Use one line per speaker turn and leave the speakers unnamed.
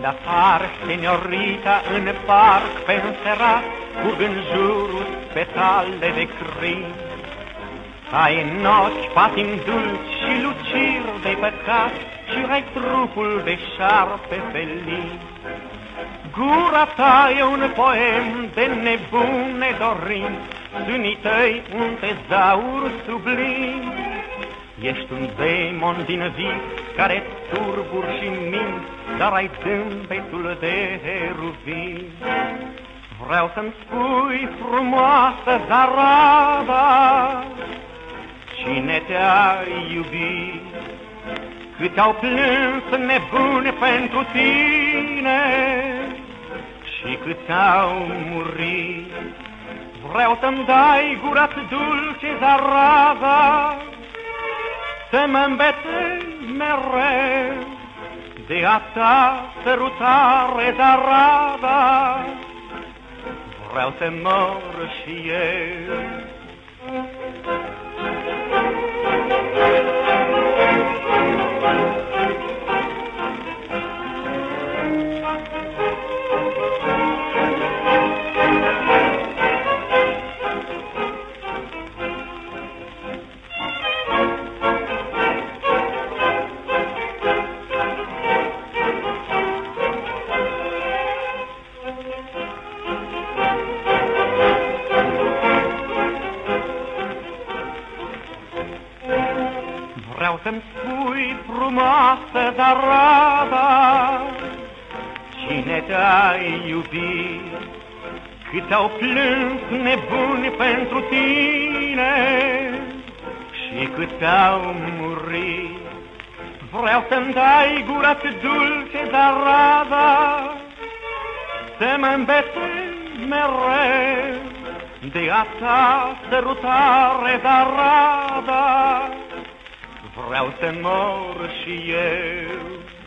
Când apar seniorita în parc pe înserat, Curg în jurul petale de crin. Ai în ochi patim dulci și lucir de păcat Și ai trupul de șarpe felin. Gura ta e un poem de nebune dorim, Sânii tăi un tezaur sublim. Ești un demon din vis care turbur și mint, Dar ai zâmbetul de heruvin. Vreau să-mi spui frumoasă zarada, Cine te-a iubit? Cât au plâns nebune pentru tine Și cât au murit Vreau să-mi dai gura dulce zarada Să mă îmbetei mereu De a ta sărutare zarada Vreau să mor și eu Vreau să-mi spui frumoasă, dar rada, Cine te-a iubit, cât au plâns nebuni pentru tine Și cât au murit. Vreau să-mi dai gura dulce, dar rada, Să mă îmbetei mereu de a ta sărutare, dar Nauten hor si eu